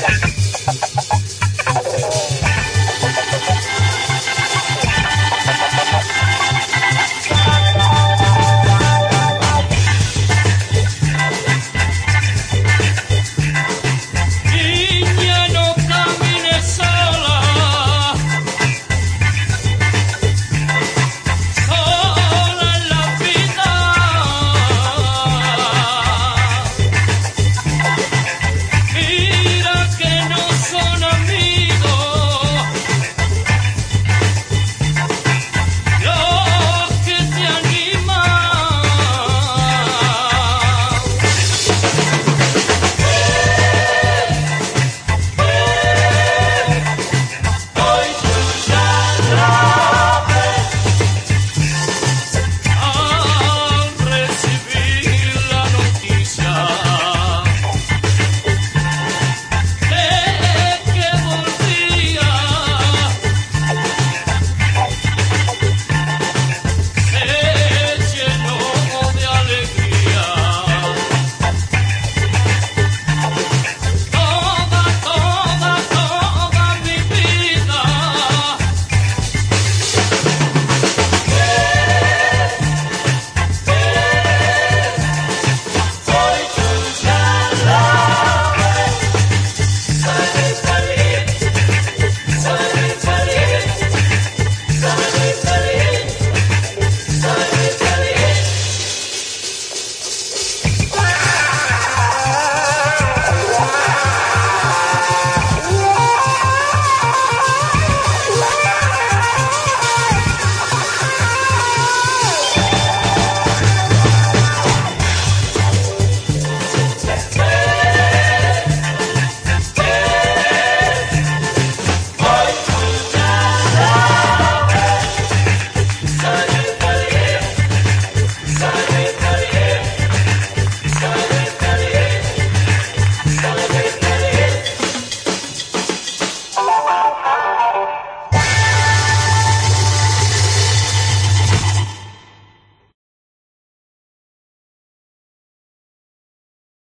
Yeah.